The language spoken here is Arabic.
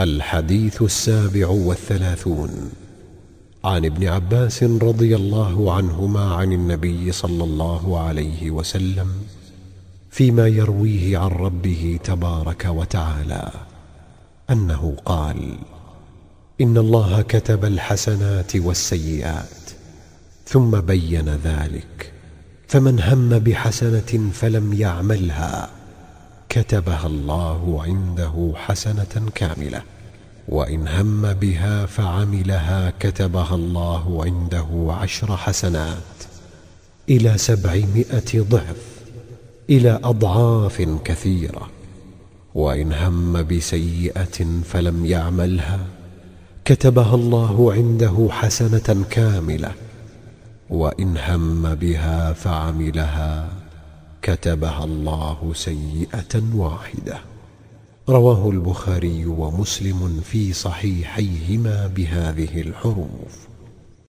الحديث السابع والثلاثون. عن ابن عباس رضي الله عنهما عن النبي صلى الله عليه وسلم فيما يرويه عن ربه تبارك وتعالى أنه قال إن الله كتب الحسنات والسيئات ثم بين ذلك فمن هم بحسنة فلم يعملها. كتبها الله عنده حسنة كاملة وإن هم بها فعملها كتبها الله عنده عشر حسنات. إلى سبعمائة ضعف إلى أضعاف كثيرة. وإن هم بسيئة فلم يعملها كتبها الله عنده حسنة كاملة. وإن هم بها فعملها كتبها الله سيئة واحدة. رواه البخاري ومسلم في صحيحيهما بهذه الحروف.